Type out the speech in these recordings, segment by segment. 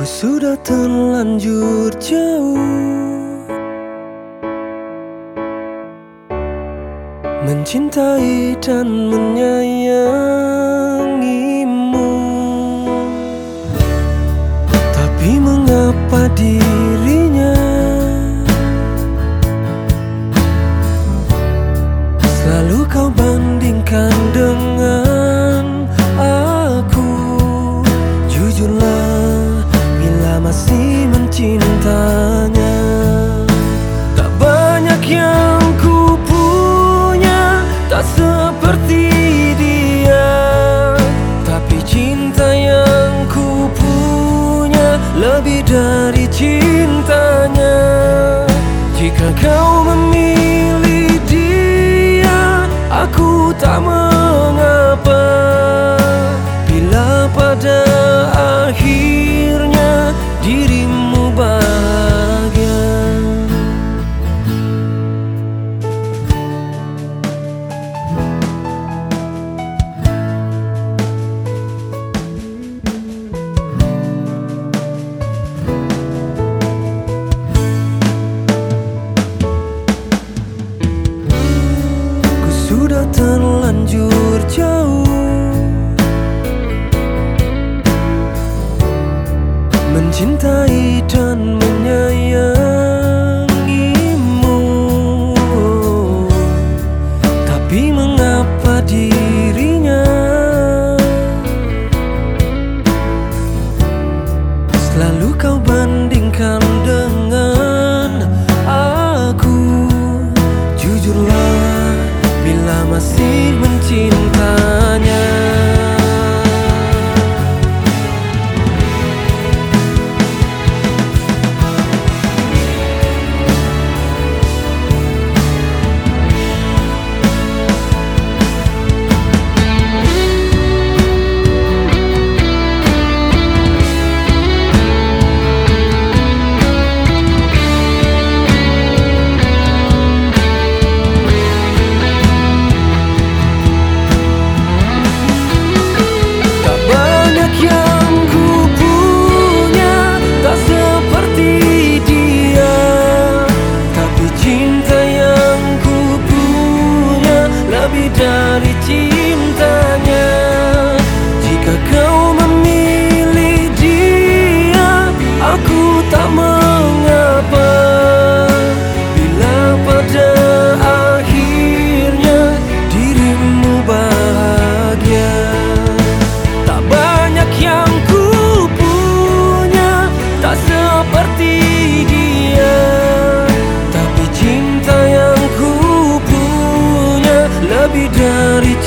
Ku sudah terlanjur jauh. Mencintai dan menyayangimu dari cintanya. Jika kau memilih dia Aku tak mengapa. Bila pada akhirnya dirimu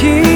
тихо